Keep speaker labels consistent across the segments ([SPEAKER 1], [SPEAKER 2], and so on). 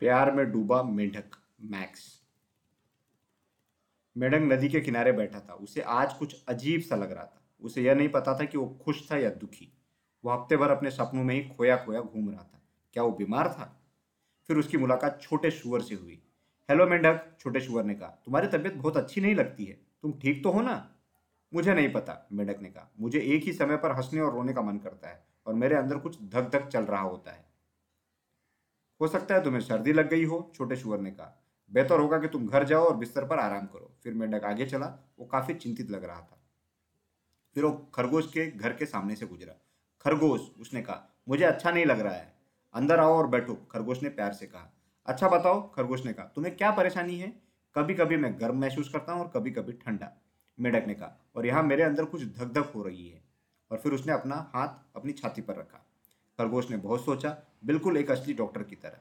[SPEAKER 1] प्यार में डूबा मेंढक, मैक्स। मेंढक नदी के किनारे बैठा था। उसे आज कुछ अजीब सा लग रहा था। उसे यह नहीं पता था कि वो खुश था या दुखी। वो हफ़्ते भर अपने सपनों में ही खोया खोया घूम रहा था। क्या वो बीमार था? फिर उसकी मुलाकात छोटे शुअर से हुई। हेलो मेंढक, छोटे शुअर ने कहा। तुम्हारी तबीयत बहुत अच्छी नहीं लगती है। तुम ठीक तो हो ना? मुझे नहीं पता, मेंढक ने कहा। मुझे एक ही समय पर हंसने और रोने का मन करता है और मेरे अंदर कुछ धक धक चल रहा होता है। हो सकता है तुम्हें सर्दी लग गई हो छोटे शुअर ने कहा। बेहतर होगा कि तुम घर जाओ और बिस्तर पर आराम करो। फिर मेंढक आगे चला। वो काफ़ी चिंतित लग रहा था। फिर वो खरगोश के घर के सामने से गुजरा। खरगोश, उसने कहा, मुझे अच्छा नहीं लग रहा है। अंदर आओ और बैठो, खरगोश ने प्यार से कहा। अच्छा बताओ, खरगोश ने कहा, तुम्हें क्या परेशानी है? कभी कभी मैं गर्म महसूस करता हूँ और कभी कभी ठंडा, मेढक ने कहा। और यहाँ मेरे अंदर कुछ धक धक हो रही है। और फिर उसने अपना हाथ अपनी छाती पर रखा। खरगोश ने बहुत सोचा, बिल्कुल एक असली डॉक्टर की तरह।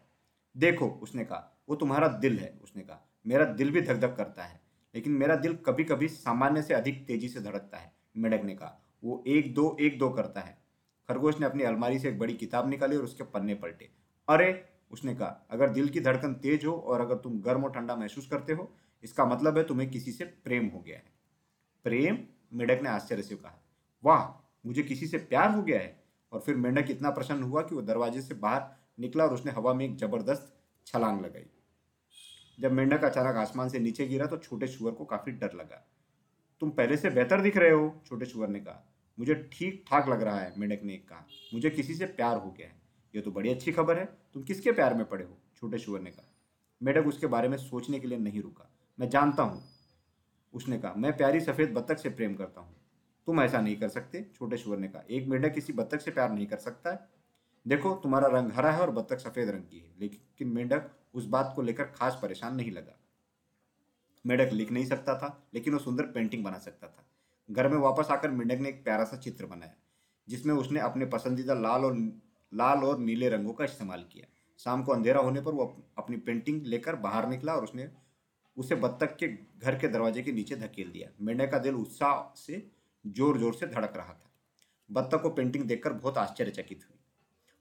[SPEAKER 1] देखो, उसने कहा, वो तुम्हारा दिल है। उसने कहा, मेरा दिल भी धक धक करता है, लेकिन मेरा दिल कभी कभी सामान्य से अधिक तेज़ी से धड़कता है, मेढक ने कहा। वो एक दो एक दो करता है। खरगोश ने अपनी अलमारी से एक बड़ी किताब निकाली और उसके पन्ने पलटे। अरे, उसने कहा, अगर दिल की धड़कन तेज हो और अगर तुम गर्म और ठंडा महसूस करते हो, इसका मतलब है तुम्हें किसी से प्रेम हो गया है। प्रेम? मेढक ने आश्चर्य से कहा। वाह, मुझे किसी से प्यार हो गया है। और फिर मेंढक इतना प्रसन्न हुआ कि वो दरवाजे से बाहर निकला और उसने हवा में एक ज़बरदस्त छलांग लगाई। जब मेंढक अचानक आसमान से नीचे गिरा तो छोटे शुअर को काफ़ी डर लगा। तुम पहले से बेहतर दिख रहे हो, छोटे शुअर ने कहा। मुझे ठीक ठाक लग रहा है, मेंढक ने एक कहा। मुझे किसी से प्यार हो गया है। ये तो बड़ी अच्छी खबर है। तुम किसके प्यार में पड़े हो? छोटे शुअर ने कहा। मेढक उसके बारे में सोचने के लिए नहीं रुका। मैं जानता हूँ, उसने कहा। मैं प्यारी सफ़ेद बत्तख से प्रेम करता हूँ। तुम ऐसा नहीं कर सकते, छोटे शुअर ने कहा। एक मेढक किसी बत्तख से प्यार नहीं कर सकता है। देखो, तुम्हारा रंग हरा है और बत्तख सफ़ेद रंग की है, लेकिन मेढक उस बात को लेकर खास परेशान नहीं लगा। मेढक लिख नहीं सकता था, लेकिन वो सुंदर पेंटिंग बना सकता था। घर में वापस आकर मेंढक ने एक प्यारा सा चित्र बनाया, जिसमें उसने अपने पसंदीदा लाल और लाल और नीले रंगों का इस्तेमाल किया। शाम को अंधेरा होने पर वो अपनी पेंटिंग लेकर बाहर निकला और उसने उसे बत्तख के घर के दरवाजे के नीचे धकेल दिया। मेंढक का दिल उत्साह से ज़ोर ज़ोर से धड़क रहा था। बत्तख को पेंटिंग देखकर बहुत आश्चर्यचकित हुई।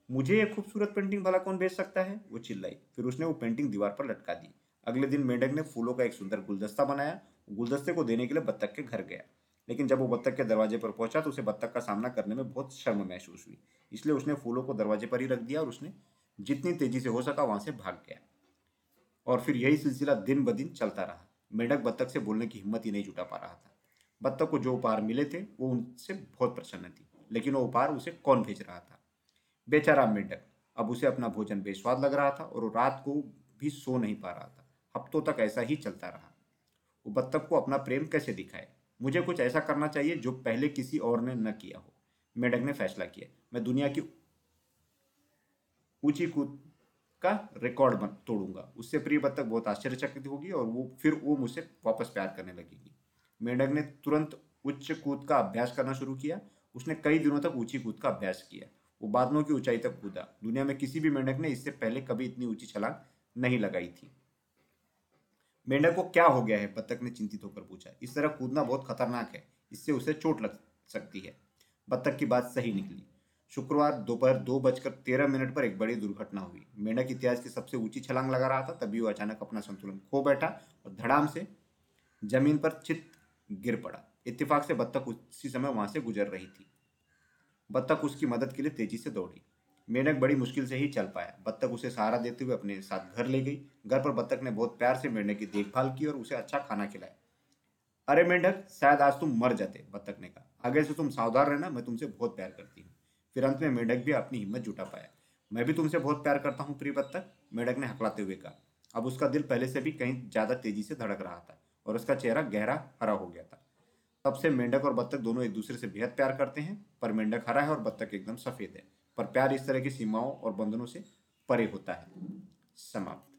[SPEAKER 1] मुझे ये खूबसूरत पेंटिंग भला कौन भेज सकता है? वो चिल्लाई। फिर उसने वो पेंटिंग दीवार पर लटका दी। अगले दिन मेंढक ने फूलों का एक सुंदर गुलदस्ता बनाया। गुलदस्ते को देने के लिए बत्तख के घर गया। लेकिन जब वो बत्तख के दरवाजे पर पहुँचा तो उसे बत्तख का सामना करने में बहुत शर्म महसूस हुई। इसलिए उसने फूलों को दरवाजे पर ही रख दिया और उसने जितनी तेज़ी से हो सका वहाँ से भाग गया। और फिर यही सिलसिला दिन ब दिन चलता रहा। मेढक बत्तख से बोलने की हिम्मत ही नहीं जुटा पा रहा था। बत्तख को जो उपहार मिले थे, वो उनसे बहुत प्रसन्न थी। लेकिन वो उपहार उसे कौन भेज रहा था? बेचारा मेढक। अब उसे अपना भोजन बेस्वाद लग रहा था और रात को भी सो नहीं पा रहा था। हफ्तों तक ऐसा ही चलता रहा। वो बत्तख को अपना प्रेम कैसे दिखाए? मुझे कुछ ऐसा करना चाहिए जो पहले किसी और ने न किया हो। मेढक ने फैसला किया, मैं दुनिया की ऊँची कूद का रिकॉर्ड तोड़ूँगा। उससे प्रिय बत्तख बहुत आश्चर्यचकित होगी और वो, फिर वो मुझसे वापस प्यार करने लगेगी। मेढक ने तुरंत उच्च कूद का अभ्यास करना शुरू किया। उसने कई दिनों तक ऊँची कूद का अभ्यास किया। वो बादलों की ऊंचाई तक कूदा। दुनिया में किसी भी मेंढक ने इससे पहले कभी इतनी ऊँची छलांग नहीं लगाई थी। मेंढक को क्या हो गया है? बत्तख ने चिंतित होकर पूछा। इस तरह कूदना बहुत खतरनाक है। इससे उसे चोट लग सकती है। बत्तख की बात सही निकली। शुक्रवार दोपहर दो बजकर तेरह मिनट पर एक बड़ी दुर्घटना हुई। मेंढक इतिहास की सबसे ऊँची छलांग लगा रहा था। तभी वो अचानक अपना संतुलन खो बैठा और धड़ाम से ज़मीन पर चित गिर पड़ा। इत्तेफाक से बत्तख उसी समय वहाँ से गुजर रही थी। बत्तख उसकी मदद के लिए तेज़ी से दौड़ी। मेंढक बड़ी मुश्किल से ही चल पाया। बत्तख उसे सहारा देते हुए अपने साथ घर ले गई। घर पर बत्तख ने बहुत प्यार से मेंढक की देखभाल की और उसे अच्छा खाना खिलाया। अरे मेंढक, शायद आज तुम मर जाते, बत्तख ने कहा। आगे से तुम सावधान रहना, मैं तुमसे बहुत प्यार करती हूँ। फिर अंत में मेंढक भी अपनी हिम्मत जुटा पाया। मैं भी तुमसे बहुत प्यार करता हूँ प्रिय बत्तख, मेंढक ने हकलाते हुए कहा। अब उसका दिल पहले से भी कहीं ज़्यादा तेज़ी से धड़क रहा था। और उसका चेहरा गहरा, हरा हो गया था। तब से मेंढक और बत्तख दोनों एक दूसरे से बेहद प्यार करते हैं, पर मेंढक हरा है और बत्तख एकदम सफ़ेद है। पर प्यार इस तरह की सीमाओं और बंधनों से परे होता है। समाप्त।